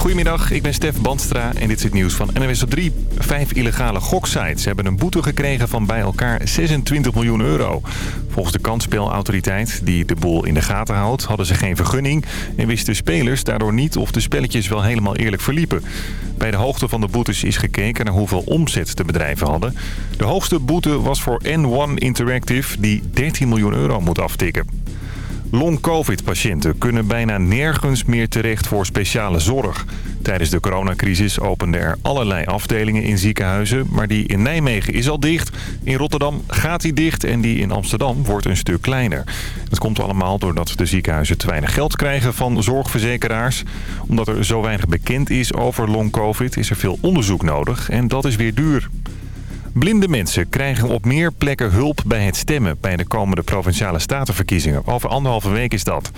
Goedemiddag, ik ben Stef Bandstra en dit is het nieuws van NWS 3. Vijf illegale goksites hebben een boete gekregen van bij elkaar 26 miljoen euro. Volgens de kansspelautoriteit, die de boel in de gaten houdt, hadden ze geen vergunning... en wisten spelers daardoor niet of de spelletjes wel helemaal eerlijk verliepen. Bij de hoogte van de boetes is gekeken naar hoeveel omzet de bedrijven hadden. De hoogste boete was voor N1 Interactive, die 13 miljoen euro moet aftikken. Long-covid-patiënten kunnen bijna nergens meer terecht voor speciale zorg. Tijdens de coronacrisis openden er allerlei afdelingen in ziekenhuizen... maar die in Nijmegen is al dicht. In Rotterdam gaat die dicht en die in Amsterdam wordt een stuk kleiner. Dat komt allemaal doordat de ziekenhuizen te weinig geld krijgen van zorgverzekeraars. Omdat er zo weinig bekend is over long-covid is er veel onderzoek nodig en dat is weer duur. Blinde mensen krijgen op meer plekken hulp bij het stemmen bij de komende provinciale statenverkiezingen. Over anderhalve week is dat.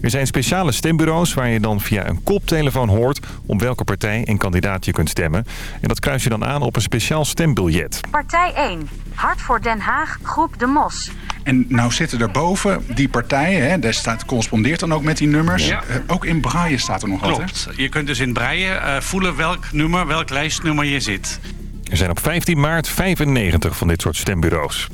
Er zijn speciale stembureaus waar je dan via een koptelefoon hoort op welke partij en kandidaat je kunt stemmen. En dat kruis je dan aan op een speciaal stembiljet. Partij 1. Hart voor Den Haag, groep De Mos. En nou zitten er boven die partijen, hè, daar staat, correspondeert dan ook met die nummers. Ja. Eh, ook in braille staat er nog wat, hè? Klopt. Je kunt dus in breien eh, voelen welk nummer, welk lijstnummer je zit. Er zijn op 15 maart 95 van dit soort stembureaus.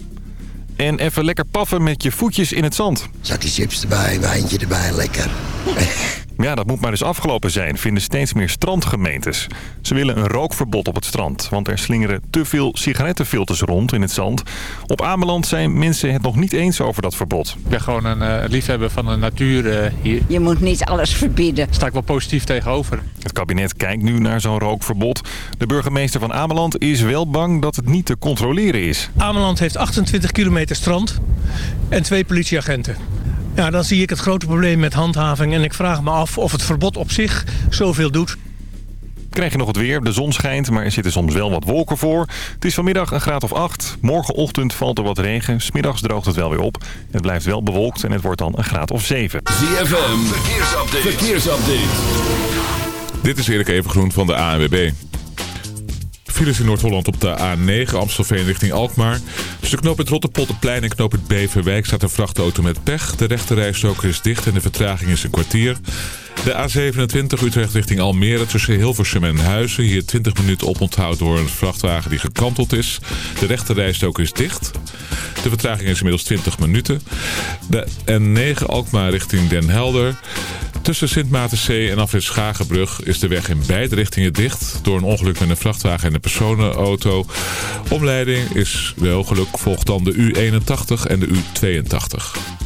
En even lekker paffen met je voetjes in het zand. Zakje chips erbij, wijntje erbij, lekker. Ja, dat moet maar dus afgelopen zijn, vinden steeds meer strandgemeentes. Ze willen een rookverbod op het strand, want er slingeren te veel sigarettenfilters rond in het zand. Op Ameland zijn mensen het nog niet eens over dat verbod. Ik ben gewoon een eh, liefhebber van de natuur eh, hier. Je moet niet alles verbieden. Daar sta ik wel positief tegenover. Het kabinet kijkt nu naar zo'n rookverbod. De burgemeester van Ameland is wel bang dat het niet te controleren is. Ameland heeft 28 kilometer strand en twee politieagenten. Ja, dan zie ik het grote probleem met handhaving en ik vraag me af of het verbod op zich zoveel doet. Krijg je nog het weer. De zon schijnt, maar er zitten soms wel wat wolken voor. Het is vanmiddag een graad of 8. Morgenochtend valt er wat regen. Smiddags droogt het wel weer op. Het blijft wel bewolkt en het wordt dan een graad of 7. ZFM, verkeersupdate. verkeersupdate. Dit is Erik Evengroen van de ANWB. Files in Noord-Holland op de A9 Amstelveen richting Alkmaar. Tussen knoop het Rotterpolderplein en knoop het Beverwijk staat een vrachtauto met pech. De rechterrijstroker is dicht en de vertraging is een kwartier. De A27 Utrecht richting Almere tussen Hilversum en Huizen. Hier 20 minuten oponthoud door een vrachtwagen die gekanteld is. De rechterrijstrook is dicht. De vertraging is inmiddels 20 minuten. De N9 Alkmaar richting Den Helder. Tussen Sint Maartenzee en Afrit Schagenbrug is de weg in beide richtingen dicht... door een ongeluk met een vrachtwagen en een personenauto. Omleiding is wel geluk volgt dan de U81 en de U82.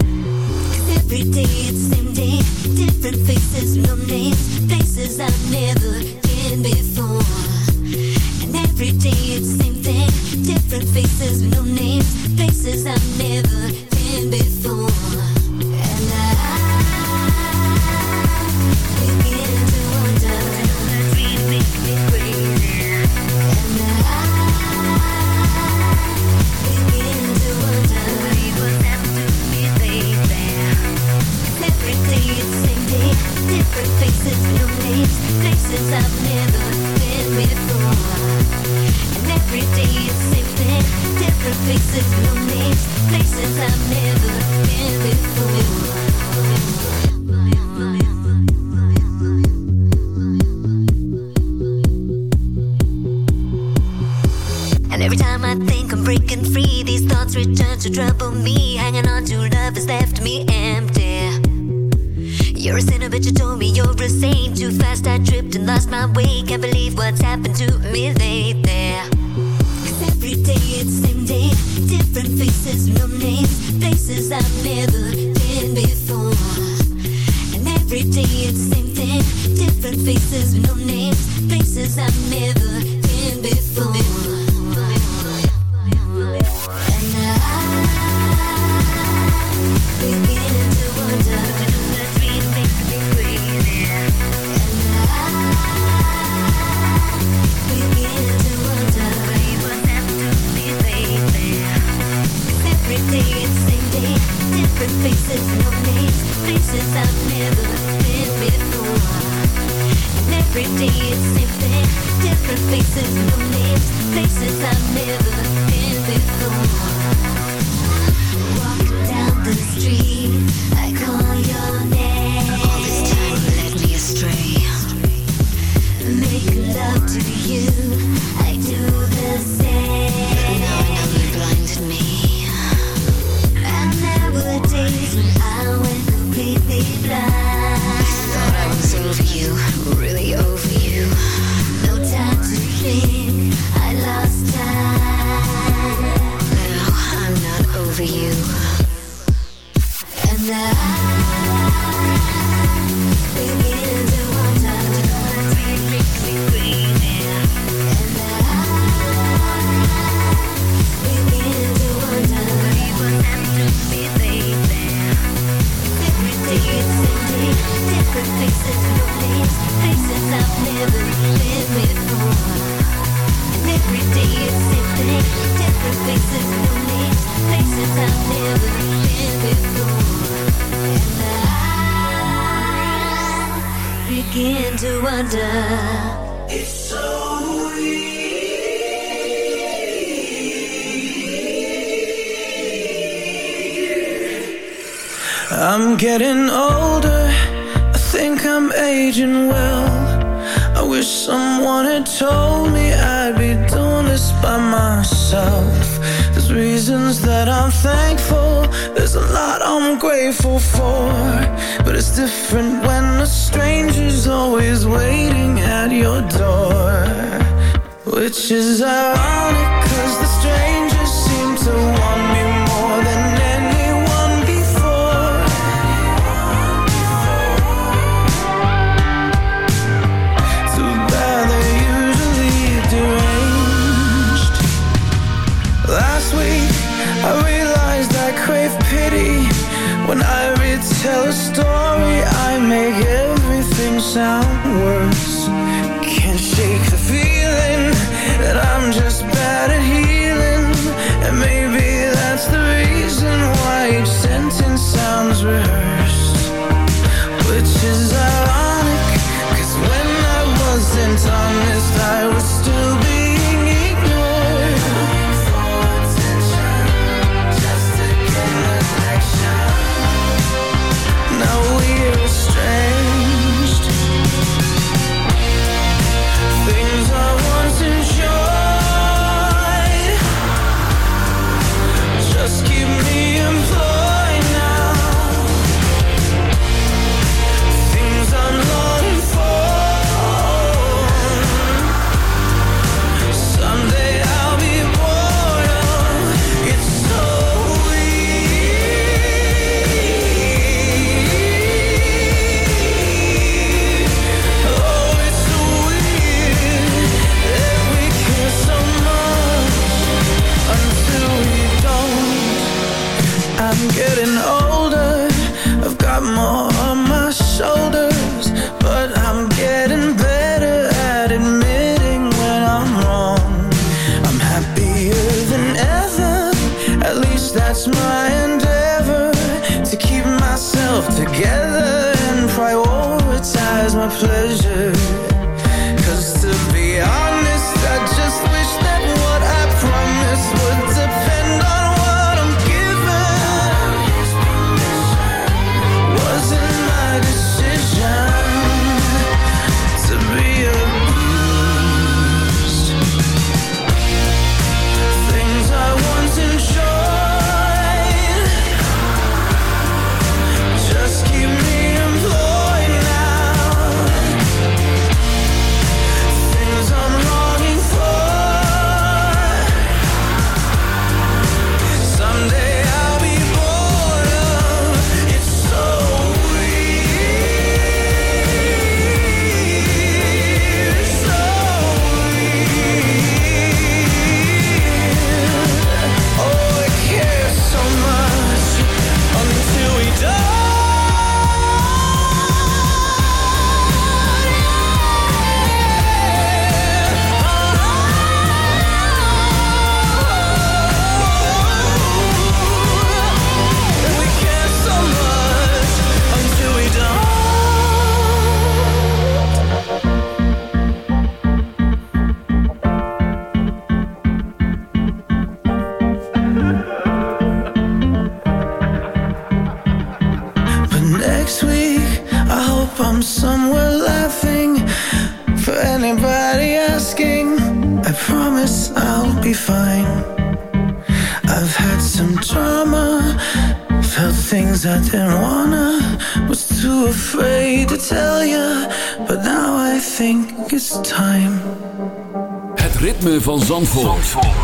Every day it's same different faces, no names, I've never before. And every day it's same thing, different faces, no names, I've never been before.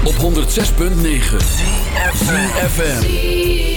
Op 106.9 FM.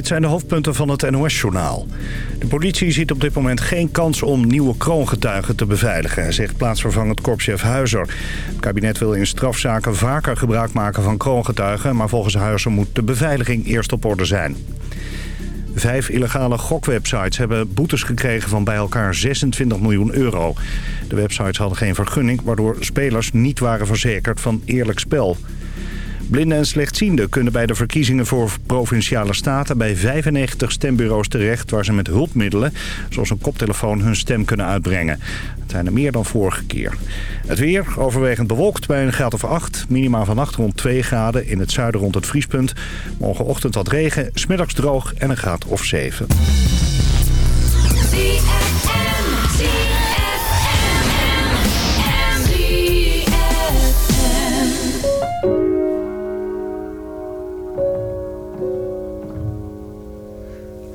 Dit zijn de hoofdpunten van het NOS-journaal. De politie ziet op dit moment geen kans om nieuwe kroongetuigen te beveiligen... zegt plaatsvervangend korpschef Huizer. Het kabinet wil in strafzaken vaker gebruik maken van kroongetuigen... maar volgens Huizer moet de beveiliging eerst op orde zijn. Vijf illegale gokwebsites hebben boetes gekregen van bij elkaar 26 miljoen euro. De websites hadden geen vergunning, waardoor spelers niet waren verzekerd van eerlijk spel. Blinden en slechtzienden kunnen bij de verkiezingen voor provinciale staten bij 95 stembureaus terecht waar ze met hulpmiddelen, zoals een koptelefoon, hun stem kunnen uitbrengen. Het zijn er meer dan vorige keer. Het weer overwegend bewolkt bij een graad of 8. Minima vannacht rond 2 graden. In het zuiden rond het vriespunt. Morgenochtend wat regen. Smiddags droog en een graad of 7.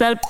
yourself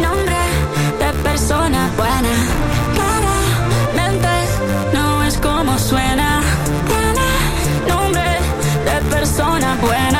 nombre de persona buena. Claramente no es como suena. Tiene nombre de persona buena.